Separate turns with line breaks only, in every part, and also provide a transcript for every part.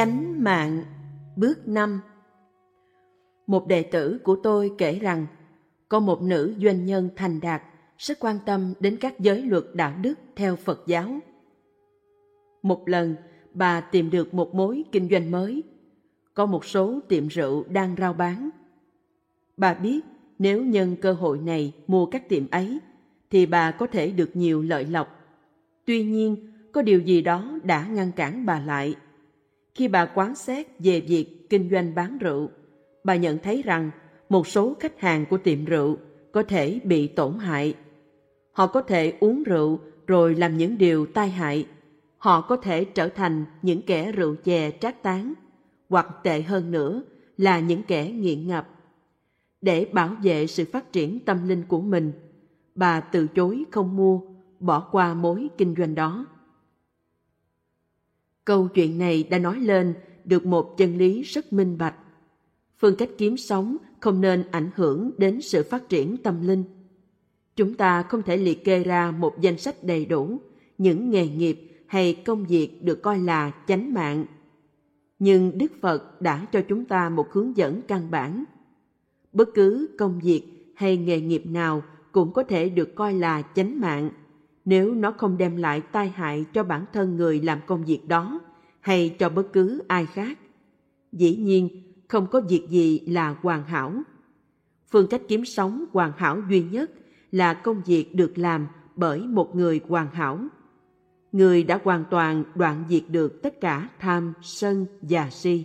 Chánh mạng Bước 5 Một đệ tử của tôi kể rằng có một nữ doanh nhân thành đạt rất quan tâm đến các giới luật đạo đức theo Phật giáo. Một lần, bà tìm được một mối kinh doanh mới. Có một số tiệm rượu đang rao bán. Bà biết nếu nhân cơ hội này mua các tiệm ấy, thì bà có thể được nhiều lợi lộc. Tuy nhiên, có điều gì đó đã ngăn cản bà lại. Khi bà quán xét về việc kinh doanh bán rượu, bà nhận thấy rằng một số khách hàng của tiệm rượu có thể bị tổn hại. Họ có thể uống rượu rồi làm những điều tai hại. Họ có thể trở thành những kẻ rượu chè trác tán, hoặc tệ hơn nữa là những kẻ nghiện ngập. Để bảo vệ sự phát triển tâm linh của mình, bà từ chối không mua, bỏ qua mối kinh doanh đó. Câu chuyện này đã nói lên được một chân lý rất minh bạch. Phương cách kiếm sống không nên ảnh hưởng đến sự phát triển tâm linh. Chúng ta không thể liệt kê ra một danh sách đầy đủ những nghề nghiệp hay công việc được coi là chánh mạng. Nhưng Đức Phật đã cho chúng ta một hướng dẫn căn bản. Bất cứ công việc hay nghề nghiệp nào cũng có thể được coi là chánh mạng nếu nó không đem lại tai hại cho bản thân người làm công việc đó hay cho bất cứ ai khác. Dĩ nhiên, không có việc gì là hoàn hảo. Phương cách kiếm sống hoàn hảo duy nhất là công việc được làm bởi một người hoàn hảo. Người đã hoàn toàn đoạn diệt được tất cả tham, sân và si.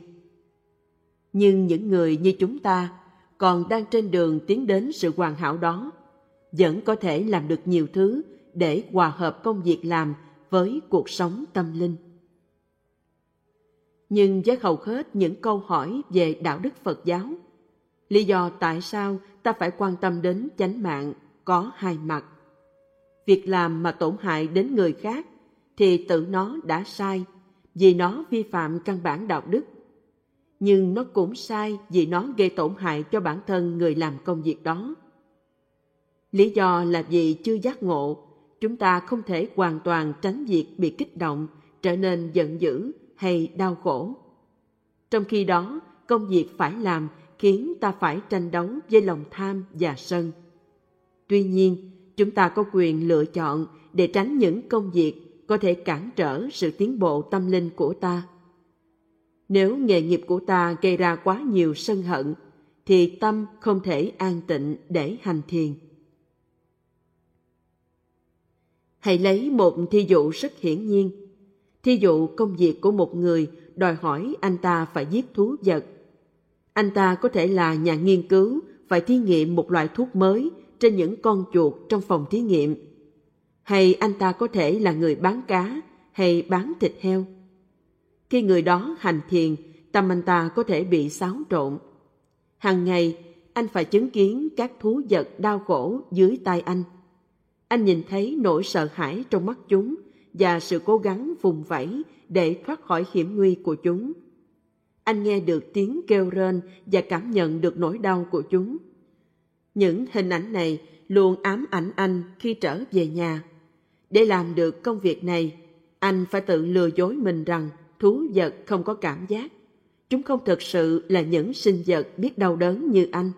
Nhưng những người như chúng ta còn đang trên đường tiến đến sự hoàn hảo đó, vẫn có thể làm được nhiều thứ để hòa hợp công việc làm với cuộc sống tâm linh. Nhưng với hầu hết những câu hỏi về đạo đức Phật giáo, lý do tại sao ta phải quan tâm đến chánh mạng có hai mặt. Việc làm mà tổn hại đến người khác thì tự nó đã sai vì nó vi phạm căn bản đạo đức. Nhưng nó cũng sai vì nó gây tổn hại cho bản thân người làm công việc đó. Lý do là vì chưa giác ngộ, chúng ta không thể hoàn toàn tránh việc bị kích động, trở nên giận dữ hay đau khổ. Trong khi đó, công việc phải làm khiến ta phải tranh đấu với lòng tham và sân. Tuy nhiên, chúng ta có quyền lựa chọn để tránh những công việc có thể cản trở sự tiến bộ tâm linh của ta. Nếu nghề nghiệp của ta gây ra quá nhiều sân hận, thì tâm không thể an tịnh để hành thiền. Hãy lấy một thi dụ rất hiển nhiên. Thí dụ công việc của một người đòi hỏi anh ta phải giết thú vật. Anh ta có thể là nhà nghiên cứu phải thí nghiệm một loại thuốc mới trên những con chuột trong phòng thí nghiệm. Hay anh ta có thể là người bán cá hay bán thịt heo. Khi người đó hành thiền, tâm anh ta có thể bị xáo trộn. Hàng ngày, anh phải chứng kiến các thú vật đau khổ dưới tay anh. Anh nhìn thấy nỗi sợ hãi trong mắt chúng và sự cố gắng vùng vẫy để thoát khỏi hiểm nguy của chúng. Anh nghe được tiếng kêu rên và cảm nhận được nỗi đau của chúng. Những hình ảnh này luôn ám ảnh anh khi trở về nhà. Để làm được công việc này, anh phải tự lừa dối mình rằng thú vật không có cảm giác. Chúng không thực sự là những sinh vật biết đau đớn như anh.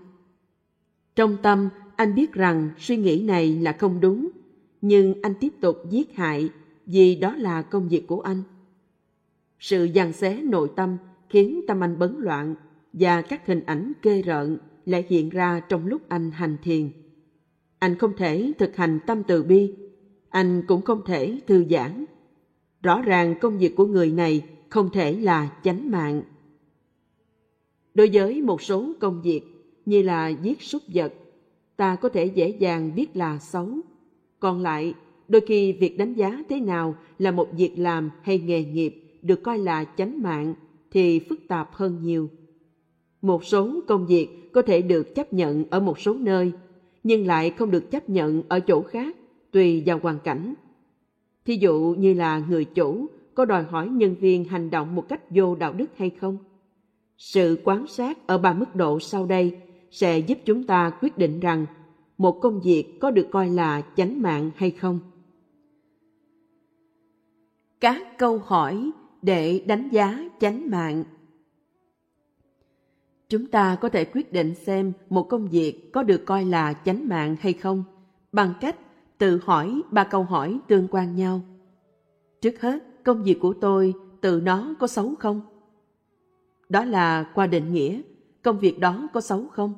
Trong tâm, anh biết rằng suy nghĩ này là không đúng, nhưng anh tiếp tục giết hại vì đó là công việc của anh. Sự giằng xé nội tâm khiến tâm anh bấn loạn và các hình ảnh ghê rợn lại hiện ra trong lúc anh hành thiền. Anh không thể thực hành tâm từ bi, anh cũng không thể thư giãn. Rõ ràng công việc của người này không thể là chánh mạng. Đối với một số công việc như là giết súc vật, ta có thể dễ dàng biết là xấu. Còn lại, đôi khi việc đánh giá thế nào là một việc làm hay nghề nghiệp được coi là chánh mạng thì phức tạp hơn nhiều. Một số công việc có thể được chấp nhận ở một số nơi, nhưng lại không được chấp nhận ở chỗ khác, tùy vào hoàn cảnh. Thí dụ như là người chủ có đòi hỏi nhân viên hành động một cách vô đạo đức hay không? Sự quan sát ở ba mức độ sau đây sẽ giúp chúng ta quyết định rằng một công việc có được coi là chánh mạng hay không. Các câu hỏi để đánh giá chánh mạng. Chúng ta có thể quyết định xem một công việc có được coi là chánh mạng hay không bằng cách tự hỏi ba câu hỏi tương quan nhau. Trước hết, công việc của tôi, tự nó có xấu không? Đó là qua định nghĩa công việc đó có xấu không?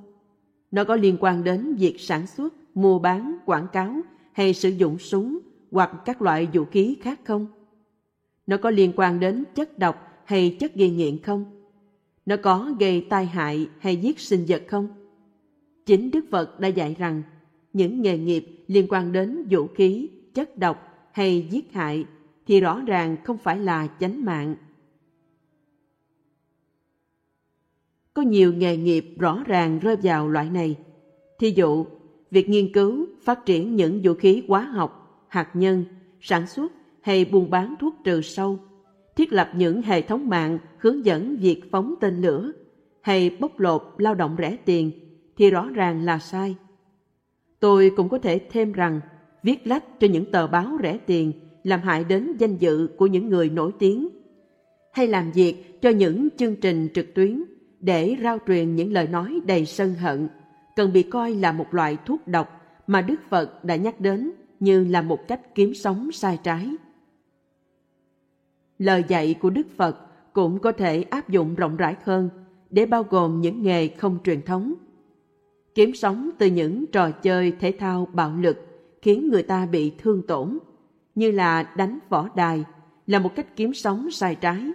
Nó có liên quan đến việc sản xuất, mua bán, quảng cáo hay sử dụng súng hoặc các loại vũ khí khác không? Nó có liên quan đến chất độc hay chất gây nghiện không? Nó có gây tai hại hay giết sinh vật không? Chính đức phật đã dạy rằng, những nghề nghiệp liên quan đến vũ khí, chất độc hay giết hại thì rõ ràng không phải là chánh mạng. Có nhiều nghề nghiệp rõ ràng rơi vào loại này. Thí dụ, việc nghiên cứu, phát triển những vũ khí hóa học, hạt nhân, sản xuất hay buôn bán thuốc trừ sâu, thiết lập những hệ thống mạng hướng dẫn việc phóng tên lửa hay bóc lột lao động rẻ tiền thì rõ ràng là sai. Tôi cũng có thể thêm rằng, viết lách cho những tờ báo rẻ tiền làm hại đến danh dự của những người nổi tiếng hay làm việc cho những chương trình trực tuyến để rao truyền những lời nói đầy sân hận cần bị coi là một loại thuốc độc mà Đức Phật đã nhắc đến như là một cách kiếm sống sai trái. Lời dạy của Đức Phật cũng có thể áp dụng rộng rãi hơn để bao gồm những nghề không truyền thống. Kiếm sống từ những trò chơi thể thao bạo lực khiến người ta bị thương tổn, như là đánh võ đài, là một cách kiếm sống sai trái.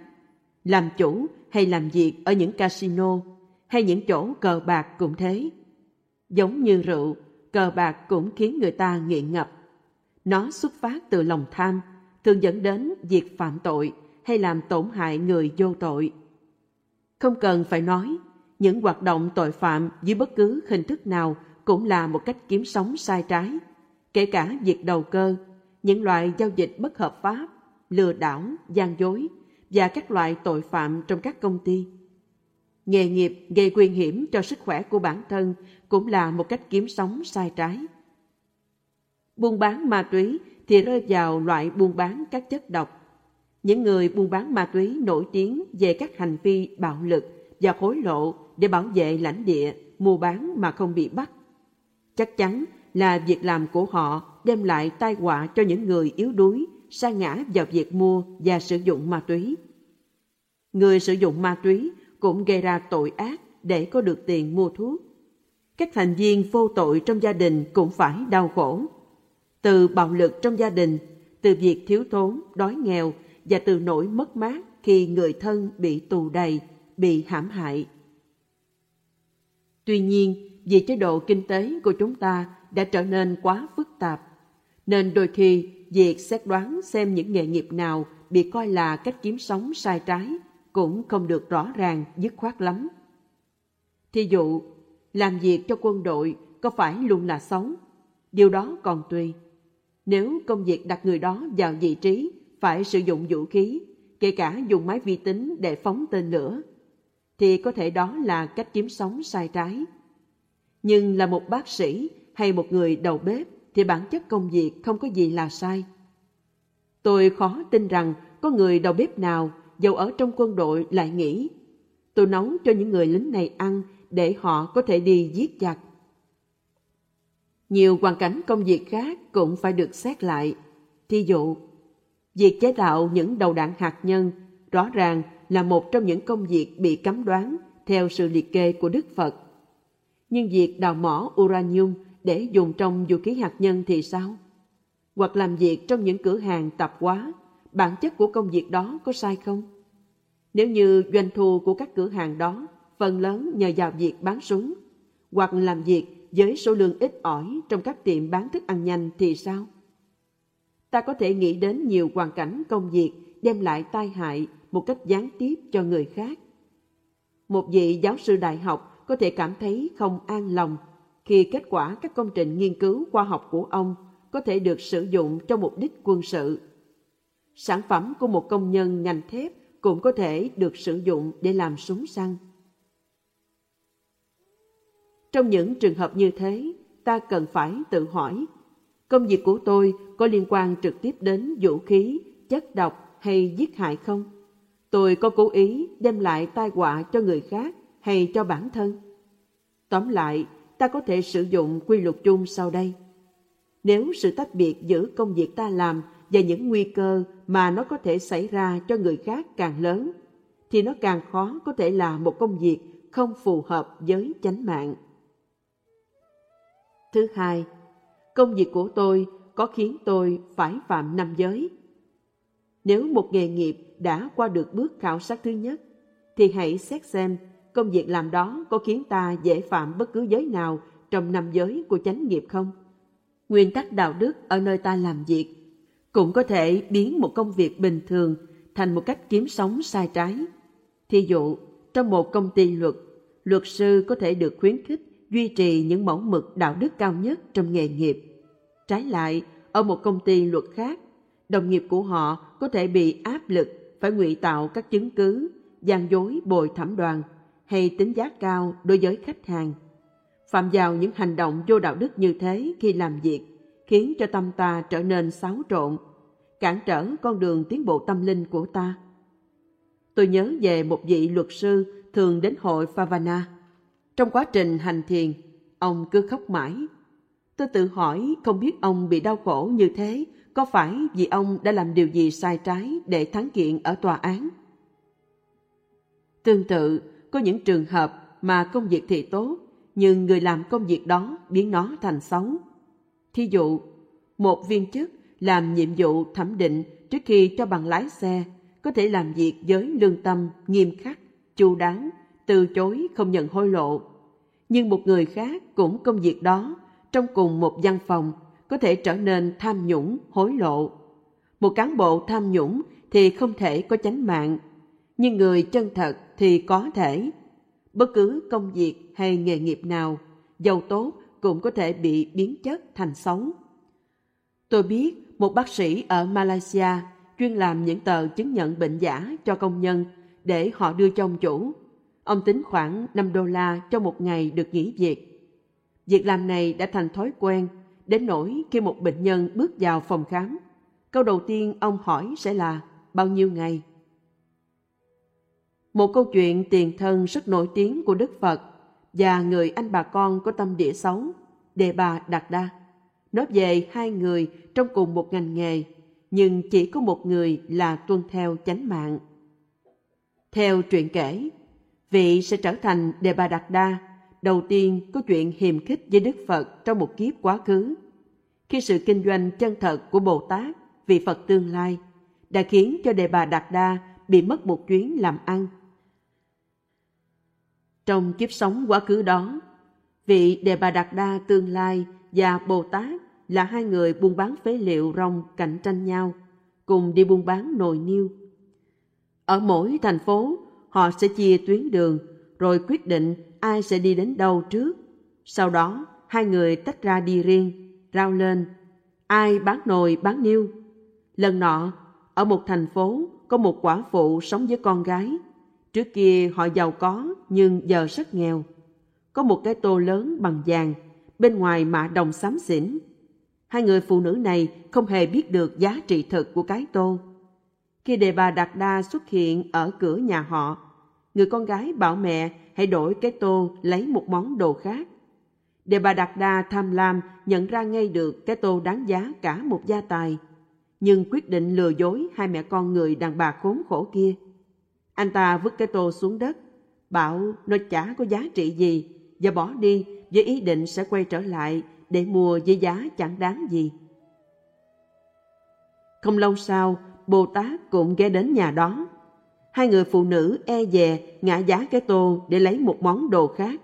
Làm chủ hay làm việc ở những casino hay những chỗ cờ bạc cũng thế. Giống như rượu, cờ bạc cũng khiến người ta nghiện ngập. Nó xuất phát từ lòng tham, thường dẫn đến việc phạm tội hay làm tổn hại người vô tội. Không cần phải nói, những hoạt động tội phạm dưới bất cứ hình thức nào cũng là một cách kiếm sống sai trái, kể cả việc đầu cơ, những loại giao dịch bất hợp pháp, lừa đảo, gian dối và các loại tội phạm trong các công ty. Nghề nghiệp gây nguy hiểm cho sức khỏe của bản thân cũng là một cách kiếm sống sai trái. Buôn bán ma túy thì rơi vào loại buôn bán các chất độc. Những người buôn bán ma túy nổi tiếng về các hành vi bạo lực và hối lộ để bảo vệ lãnh địa, mua bán mà không bị bắt. Chắc chắn là việc làm của họ đem lại tai họa cho những người yếu đuối sa ngã vào việc mua và sử dụng ma túy. Người sử dụng ma túy cũng gây ra tội ác để có được tiền mua thuốc. Các thành viên vô tội trong gia đình cũng phải đau khổ. Từ bạo lực trong gia đình, từ việc thiếu thốn, đói nghèo và từ nỗi mất mát khi người thân bị tù đầy, bị hãm hại. Tuy nhiên, vì chế độ kinh tế của chúng ta đã trở nên quá phức tạp, nên đôi khi việc xét đoán xem những nghề nghiệp nào bị coi là cách kiếm sống sai trái cũng không được rõ ràng, dứt khoát lắm. Thí dụ, làm việc cho quân đội có phải luôn là xấu? Điều đó còn tùy. Nếu công việc đặt người đó vào vị trí phải sử dụng vũ khí, kể cả dùng máy vi tính để phóng tên lửa, thì có thể đó là cách kiếm sống sai trái. Nhưng là một bác sĩ hay một người đầu bếp thì bản chất công việc không có gì là sai. Tôi khó tin rằng có người đầu bếp nào dầu ở trong quân đội lại nghĩ tôi nấu cho những người lính này ăn để họ có thể đi giết giặc. Nhiều hoàn cảnh công việc khác cũng phải được xét lại. Thí dụ, việc chế tạo những đầu đạn hạt nhân rõ ràng là một trong những công việc bị cấm đoán theo sự liệt kê của Đức Phật. Nhưng việc đào mỏ uranium để dùng trong vũ khí hạt nhân thì sao? Hoặc làm việc trong những cửa hàng tạp hóa, bản chất của công việc đó có sai không? Nếu như doanh thu của các cửa hàng đó phần lớn nhờ vào việc bán súng, hoặc làm việc với số lượng ít ỏi trong các tiệm bán thức ăn nhanh thì sao? Ta có thể nghĩ đến nhiều hoàn cảnh công việc đem lại tai hại một cách gián tiếp cho người khác. Một vị giáo sư đại học có thể cảm thấy không an lòng khi kết quả các công trình nghiên cứu khoa học của ông có thể được sử dụng cho mục đích quân sự. Sản phẩm của một công nhân ngành thép cũng có thể được sử dụng để làm súng săn. Trong những trường hợp như thế, ta cần phải tự hỏi, công việc của tôi có liên quan trực tiếp đến vũ khí, chất độc hay giết hại không? tôi có cố ý đem lại tai họa cho người khác hay cho bản thân? Tóm lại, ta có thể sử dụng quy luật chung sau đây. Nếu sự tách biệt giữa công việc ta làm và những nguy cơ mà nó có thể xảy ra cho người khác càng lớn, thì nó càng khó có thể là một công việc không phù hợp với chánh mạng. Thứ hai, công việc của tôi có khiến tôi phải phạm năm giới. Nếu một nghề nghiệp đã qua được bước khảo sát thứ nhất, thì hãy xét xem công việc làm đó có khiến ta dễ phạm bất cứ giới nào trong năm giới của chánh nghiệp không? Nguyên tắc đạo đức ở nơi ta làm việc cũng có thể biến một công việc bình thường thành một cách kiếm sống sai trái. Thí dụ, trong một công ty luật, luật sư có thể được khuyến khích duy trì những mẫu mực đạo đức cao nhất trong nghề nghiệp. Trái lại, ở một công ty luật khác, đồng nghiệp của họ có thể bị áp lực phải ngụy tạo các chứng cứ, gian dối bồi thẩm đoàn hay tính giá cao đối với khách hàng. Phạm vào những hành động vô đạo đức như thế khi làm việc khiến cho tâm ta trở nên xáo trộn, cản trở con đường tiến bộ tâm linh của ta. Tôi nhớ về một vị luật sư thường đến hội Favana. Trong quá trình hành thiền, ông cứ khóc mãi. Tôi tự hỏi không biết ông bị đau khổ như thế có phải vì ông đã làm điều gì sai trái để thắng kiện ở tòa án? Tương tự, có những trường hợp mà công việc thì tốt, nhưng người làm công việc đó biến nó thành xấu. Thí dụ, một viên chức làm nhiệm vụ thẩm định trước khi cho bằng lái xe có thể làm việc với lương tâm nghiêm khắc, chu đáo, từ chối không nhận hối lộ. Nhưng một người khác cũng công việc đó trong cùng một văn phòng có thể trở nên tham nhũng, hối lộ. Một cán bộ tham nhũng thì không thể có chánh mạng, nhưng người chân thật thì có thể. Bất cứ công việc hay nghề nghiệp nào, giàu tốt cũng có thể bị biến chất thành xấu. Tôi biết một bác sĩ ở Malaysia chuyên làm những tờ chứng nhận bệnh giả cho công nhân để họ đưa cho ông chủ. Ông tính khoảng 5 đô la cho một ngày được nghỉ việc. Việc làm này đã thành thói quen, đến nỗi khi một bệnh nhân bước vào phòng khám, câu đầu tiên ông hỏi sẽ là bao nhiêu ngày? Một câu chuyện tiền thân rất nổi tiếng của Đức Phật và người anh bà con có tâm địa xấu, Đề Bà Đạt Đa. Nói về hai người trong cùng một ngành nghề, nhưng chỉ có một người là tuân theo chánh mạng. Theo truyện kể, vị sẽ trở thành Đề Bà Đạt Đa đầu tiên có chuyện hiềm khích với Đức Phật trong một kiếp quá khứ. Khi sự kinh doanh chân thật của Bồ Tát, vị Phật tương lai, đã khiến cho Đề Bà Đạt Đa bị mất một chuyến làm ăn. Trong kiếp sống quá khứ đó, vị Đề Bà Đạt Đa tương lai và Bồ Tát là hai người buôn bán phế liệu rong cạnh tranh nhau, cùng đi buôn bán nồi niêu. Ở mỗi thành phố, họ sẽ chia tuyến đường, rồi quyết định ai sẽ đi đến đâu trước. Sau đó, hai người tách ra đi riêng, rao lên, ai bán nồi bán niêu. Lần nọ, ở một thành phố có một quả phụ sống với con gái. Trước kia họ giàu có nhưng giờ rất nghèo. Có một cái tô lớn bằng vàng, bên ngoài mạ đồng xám xỉn. Hai người phụ nữ này không hề biết được giá trị thực của cái tô. Khi đề bà Đạt Đa xuất hiện ở cửa nhà họ, người con gái bảo mẹ hãy đổi cái tô lấy một món đồ khác. Đề bà Đạt Đa tham lam nhận ra ngay được cái tô đáng giá cả một gia tài, nhưng quyết định lừa dối hai mẹ con người đàn bà khốn khổ kia. Anh ta vứt cái tô xuống đất, bảo nó chả có giá trị gì và bỏ đi với ý định sẽ quay trở lại để mua với giá chẳng đáng gì. Không lâu sau, Bồ Tát cũng ghé đến nhà đó. Hai người phụ nữ e dè ngã giá cái tô để lấy một món đồ khác.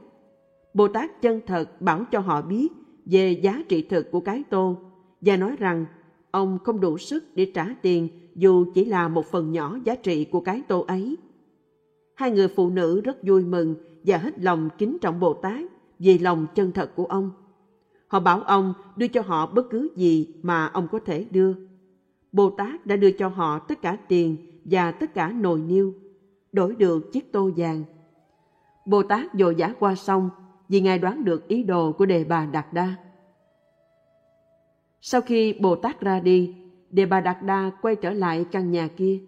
Bồ Tát chân thật bảo cho họ biết về giá trị thực của cái tô và nói rằng ông không đủ sức để trả tiền dù chỉ là một phần nhỏ giá trị của cái tô ấy. Hai người phụ nữ rất vui mừng và hết lòng kính trọng Bồ Tát vì lòng chân thật của ông. Họ bảo ông đưa cho họ bất cứ gì mà ông có thể đưa. Bồ Tát đã đưa cho họ tất cả tiền và tất cả nồi niêu, đổi được chiếc tô vàng. Bồ Tát dội dã qua sông vì Ngài đoán được ý đồ của Đề Bà Đạt Đa. Sau khi Bồ Tát ra đi, Đề Bà Đạt Đa quay trở lại căn nhà kia.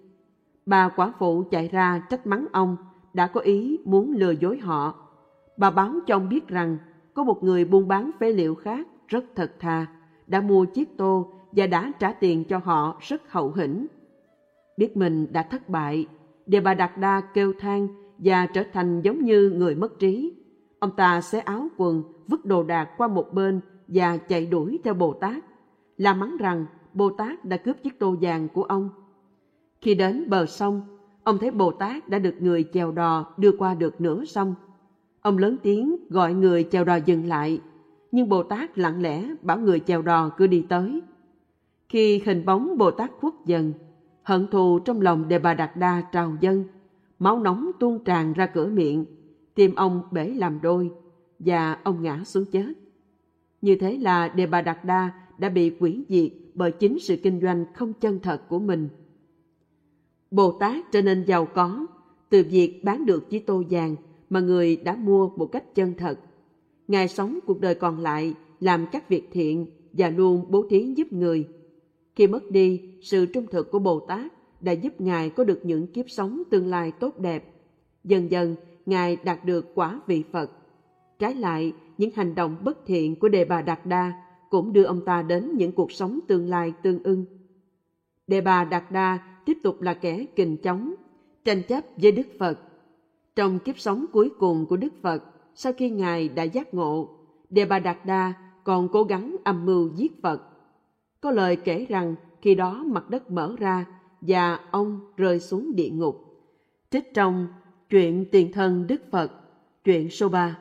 Bà quả phụ chạy ra trách mắng ông đã có ý muốn lừa dối họ. Bà báo cho ông biết rằng có một người buôn bán phế liệu khác rất thật thà, đã mua chiếc tô và đã trả tiền cho họ rất hậu hĩnh. Biết mình đã thất bại, Đề bà Đạt Đa kêu than và trở thành giống như người mất trí. Ông ta xé áo quần, vứt đồ đạc qua một bên và chạy đuổi theo Bồ Tát, la mắng rằng Bồ Tát đã cướp chiếc tô vàng của ông. Khi đến bờ sông, ông thấy Bồ Tát đã được người chèo đò đưa qua được nửa sông. Ông lớn tiếng gọi người chèo đò dừng lại, nhưng Bồ Tát lặng lẽ bảo người chèo đò cứ đi tới. Khi hình bóng Bồ Tát khuất dần, hận thù trong lòng Đề Bà Đạt Đa trào dâng, máu nóng tuôn tràn ra cửa miệng, tim ông bể làm đôi và ông ngã xuống chết. Như thế là Đề Bà Đạt Đa đã bị quỷ diệt bởi chính sự kinh doanh không chân thật của mình. Bồ Tát trở nên giàu có từ việc bán được chiếc tô vàng mà người đã mua một cách chân thật. Ngài sống cuộc đời còn lại làm các việc thiện và luôn bố thí giúp người. Khi mất đi, sự trung thực của Bồ Tát đã giúp Ngài có được những kiếp sống tương lai tốt đẹp. Dần dần, Ngài đạt được quả vị Phật. Trái lại, những hành động bất thiện của Đề Bà Đạt Đa cũng đưa ông ta đến những cuộc sống tương lai tương ưng. Đề Bà Đạt Đa tiếp tục là kẻ kình chống, tranh chấp với Đức Phật. Trong kiếp sống cuối cùng của Đức Phật, sau khi Ngài đã giác ngộ, Đề Bà Đạt Đa còn cố gắng âm mưu giết Phật. Có lời kể rằng khi đó mặt đất mở ra và ông rơi xuống địa ngục. Trích trong Chuyện tiền thân Đức Phật, chuyện số 3.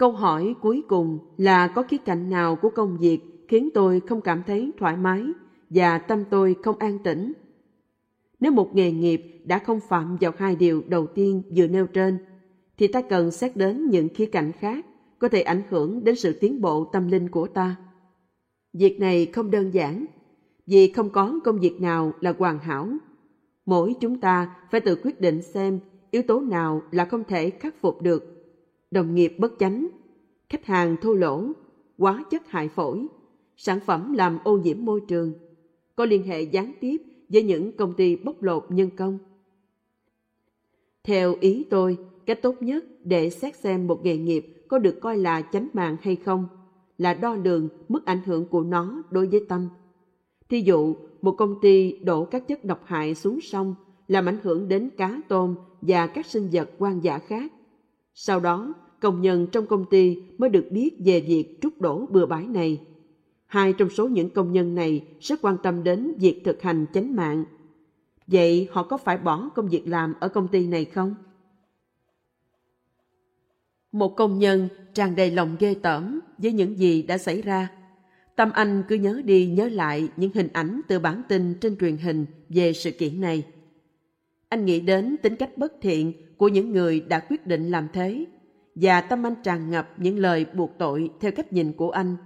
Câu hỏi cuối cùng là có khía cạnh nào của công việc khiến tôi không cảm thấy thoải mái và tâm tôi không an tĩnh? Nếu một nghề nghiệp đã không phạm vào hai điều đầu tiên vừa nêu trên, thì ta cần xét đến những khía cạnh khác có thể ảnh hưởng đến sự tiến bộ tâm linh của ta. Việc này không đơn giản, vì không có công việc nào là hoàn hảo. Mỗi chúng ta phải tự quyết định xem yếu tố nào là không thể khắc phục được. Đồng nghiệp bất chánh, khách hàng thô lỗ, quá chất hại phổi, sản phẩm làm ô nhiễm môi trường, có liên hệ gián tiếp với những công ty bóc lột nhân công. Theo ý tôi, cách tốt nhất để xét xem một nghề nghiệp có được coi là chánh mạng hay không là đo lường mức ảnh hưởng của nó đối với tâm. Thí dụ, một công ty đổ các chất độc hại xuống sông làm ảnh hưởng đến cá tôm và các sinh vật quan dã khác. Sau đó, công nhân trong công ty mới được biết về việc trút đổ bừa bãi này. Hai trong số những công nhân này rất quan tâm đến việc thực hành chánh mạng. Vậy họ có phải bỏ công việc làm ở công ty này không? Một công nhân tràn đầy lòng ghê tởm với những gì đã xảy ra. Tâm anh cứ nhớ đi nhớ lại những hình ảnh từ bản tin trên truyền hình về sự kiện này. Anh nghĩ đến tính cách bất thiện của những người đã quyết định làm thế và tâm anh tràn ngập những lời buộc tội theo cách nhìn của anh.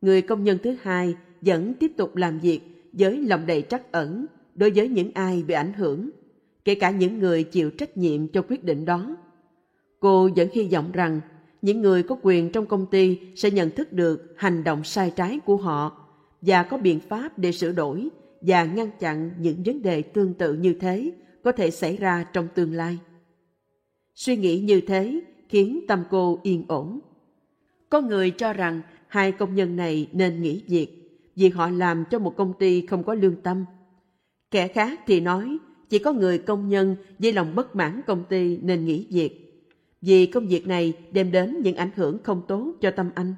Người công nhân thứ hai vẫn tiếp tục làm việc với lòng đầy trắc ẩn đối với những ai bị ảnh hưởng, kể cả những người chịu trách nhiệm cho quyết định đó. Cô vẫn hy vọng rằng những người có quyền trong công ty sẽ nhận thức được hành động sai trái của họ và có biện pháp để sửa đổi và ngăn chặn những vấn đề tương tự như thế có thể xảy ra trong tương lai. Suy nghĩ như thế khiến tâm cô yên ổn. Có người cho rằng hai công nhân này nên nghỉ việc vì họ làm cho một công ty không có lương tâm. Kẻ khác thì nói chỉ có người công nhân với lòng bất mãn công ty nên nghỉ việc, vì công việc này đem đến những ảnh hưởng không tốt cho tâm anh.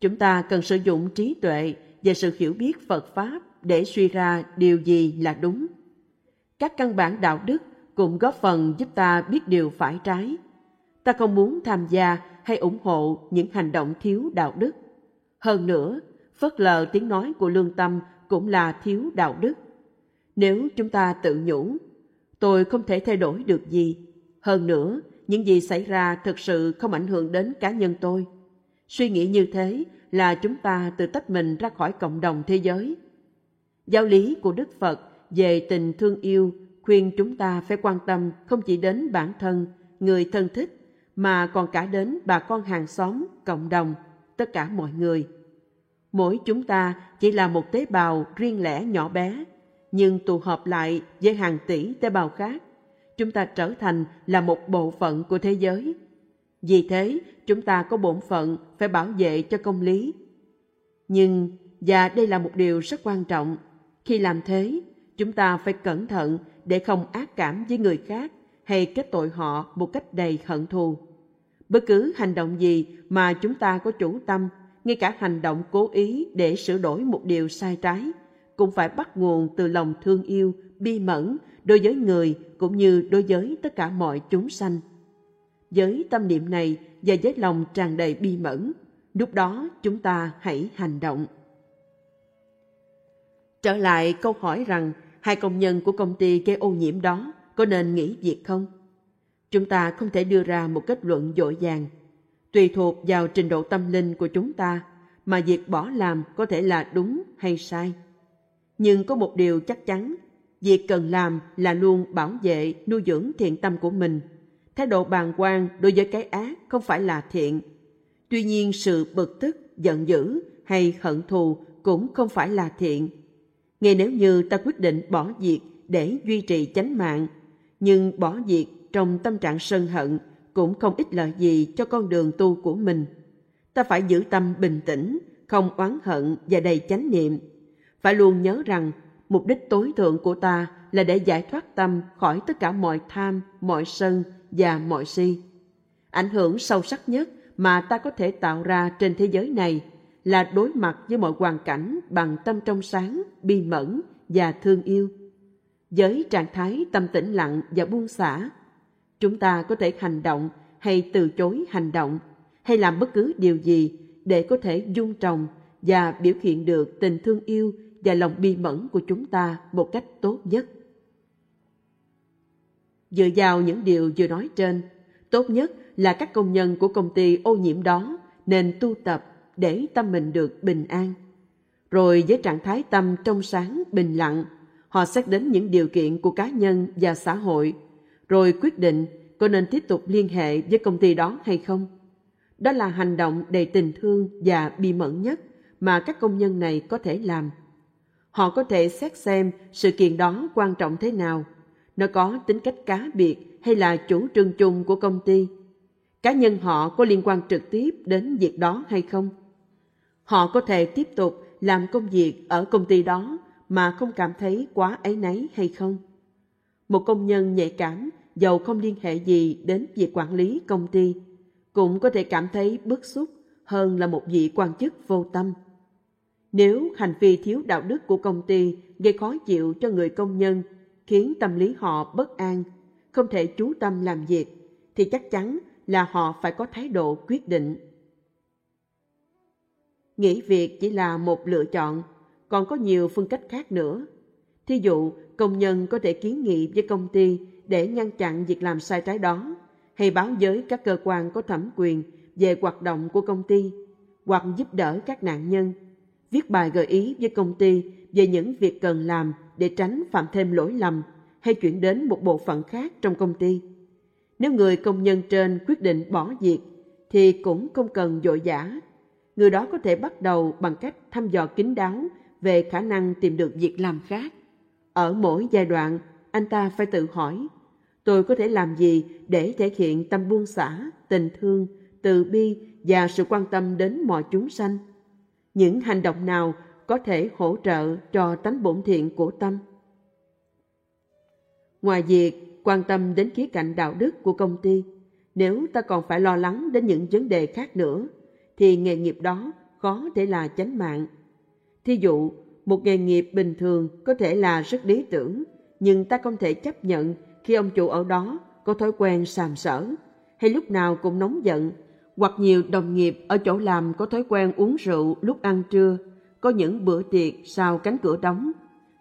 Chúng ta cần sử dụng trí tuệ và sự hiểu biết Phật Pháp để suy ra điều gì là đúng. Các căn bản đạo đức cũng góp phần giúp ta biết điều phải trái. Ta không muốn tham gia hay ủng hộ những hành động thiếu đạo đức. Hơn nữa, phớt lờ tiếng nói của lương tâm cũng là thiếu đạo đức. Nếu chúng ta tự nhủ, tôi không thể thay đổi được gì. Hơn nữa, những gì xảy ra thực sự không ảnh hưởng đến cá nhân tôi. Suy nghĩ như thế là chúng ta tự tách mình ra khỏi cộng đồng thế giới. Giáo lý của Đức Phật về tình thương yêu khuyên chúng ta phải quan tâm không chỉ đến bản thân, người thân thích, mà còn cả đến bà con hàng xóm, cộng đồng, tất cả mọi người. Mỗi chúng ta chỉ là một tế bào riêng lẻ nhỏ bé, nhưng tụ họp lại với hàng tỷ tế bào khác, chúng ta trở thành là một bộ phận của thế giới. Vì thế, chúng ta có bổn phận phải bảo vệ cho công lý. Nhưng, và đây là một điều rất quan trọng, khi làm thế, chúng ta phải cẩn thận để không ác cảm với người khác hay kết tội họ một cách đầy hận thù. Bất cứ hành động gì mà chúng ta có chủ tâm, ngay cả hành động cố ý để sửa đổi một điều sai trái, cũng phải bắt nguồn từ lòng thương yêu, bi mẫn đối với người cũng như đối với tất cả mọi chúng sanh. Với tâm niệm này và với lòng tràn đầy bi mẫn, lúc đó chúng ta hãy hành động. Trở lại câu hỏi rằng hai công nhân của công ty gây ô nhiễm đó có nên nghỉ việc không? Chúng ta không thể đưa ra một kết luận dội dàng. Tùy thuộc vào trình độ tâm linh của chúng ta mà việc bỏ làm có thể là đúng hay sai. Nhưng có một điều chắc chắn, việc cần làm là luôn bảo vệ, nuôi dưỡng thiện tâm của mình. Thái độ bàng quan đối với cái ác không phải là thiện. Tuy nhiên sự bực tức, giận dữ hay hận thù cũng không phải là thiện. Ngay nếu như ta quyết định bỏ việc để duy trì chánh mạng, nhưng bỏ việc trong tâm trạng sân hận cũng không ích lợi gì cho con đường tu của mình. Ta phải giữ tâm bình tĩnh, không oán hận và đầy chánh niệm. Phải luôn nhớ rằng mục đích tối thượng của ta là để giải thoát tâm khỏi tất cả mọi tham, mọi sân và mọi si. Ảnh hưởng sâu sắc nhất mà ta có thể tạo ra trên thế giới này là đối mặt với mọi hoàn cảnh bằng tâm trong sáng, bi mẫn và thương yêu. Với trạng thái tâm tĩnh lặng và buông xả, chúng ta có thể hành động hay từ chối hành động hay làm bất cứ điều gì để có thể dung trồng và biểu hiện được tình thương yêu và lòng bi mẫn của chúng ta một cách tốt nhất. Dựa vào những điều vừa nói trên, tốt nhất là các công nhân của công ty ô nhiễm đó nên tu tập để tâm mình được bình an. Rồi với trạng thái tâm trong sáng, bình lặng, họ xét đến những điều kiện của cá nhân và xã hội, rồi quyết định có nên tiếp tục liên hệ với công ty đó hay không. Đó là hành động đầy tình thương và bi mẫn nhất mà các công nhân này có thể làm. Họ có thể xét xem sự kiện đó quan trọng thế nào, nó có tính cách cá biệt hay là chủ trương chung của công ty. Cá nhân họ có liên quan trực tiếp đến việc đó hay không? Họ có thể tiếp tục làm công việc ở công ty đó mà không cảm thấy quá ấy nấy hay không? Một công nhân nhạy cảm, giàu không liên hệ gì đến việc quản lý công ty, cũng có thể cảm thấy bức xúc hơn là một vị quan chức vô tâm. Nếu hành vi thiếu đạo đức của công ty gây khó chịu cho người công nhân, khiến tâm lý họ bất an, không thể chú tâm làm việc, thì chắc chắn là họ phải có thái độ quyết định. Nghỉ việc chỉ là một lựa chọn, còn có nhiều phương cách khác nữa. Thí dụ, công nhân có thể kiến nghị với công ty để ngăn chặn việc làm sai trái đó, hay báo giới các cơ quan có thẩm quyền về hoạt động của công ty, hoặc giúp đỡ các nạn nhân, viết bài gợi ý với công ty về những việc cần làm để tránh phạm thêm lỗi lầm hay chuyển đến một bộ phận khác trong công ty. Nếu người công nhân trên quyết định bỏ việc thì cũng không cần dội dã người đó có thể bắt đầu bằng cách thăm dò kín đáo về khả năng tìm được việc làm khác. Ở mỗi giai đoạn, anh ta phải tự hỏi, tôi có thể làm gì để thể hiện tâm buông xả, tình thương, từ bi và sự quan tâm đến mọi chúng sanh? Những hành động nào có thể hỗ trợ cho tánh bổn thiện của tâm? Ngoài việc quan tâm đến khía cạnh đạo đức của công ty, nếu ta còn phải lo lắng đến những vấn đề khác nữa, thì nghề nghiệp đó khó thể là chánh mạng. Thí dụ, một nghề nghiệp bình thường có thể là rất lý tưởng, nhưng ta không thể chấp nhận khi ông chủ ở đó có thói quen sàm sở, hay lúc nào cũng nóng giận, hoặc nhiều đồng nghiệp ở chỗ làm có thói quen uống rượu lúc ăn trưa, có những bữa tiệc sau cánh cửa đóng,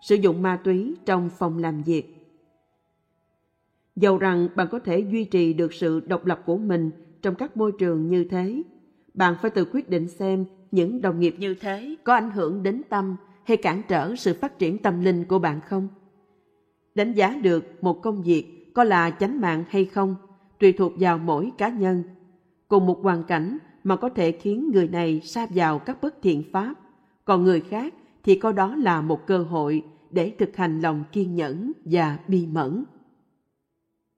sử dụng ma túy trong phòng làm việc. Dầu rằng bạn có thể duy trì được sự độc lập của mình trong các môi trường như thế, bạn phải tự quyết định xem những đồng nghiệp như thế có ảnh hưởng đến tâm hay cản trở sự phát triển tâm linh của bạn không. Đánh giá được một công việc có là chánh mạng hay không tùy thuộc vào mỗi cá nhân. Cùng một hoàn cảnh mà có thể khiến người này sa vào các bất thiện pháp, còn người khác thì coi đó là một cơ hội để thực hành lòng kiên nhẫn và bi mẫn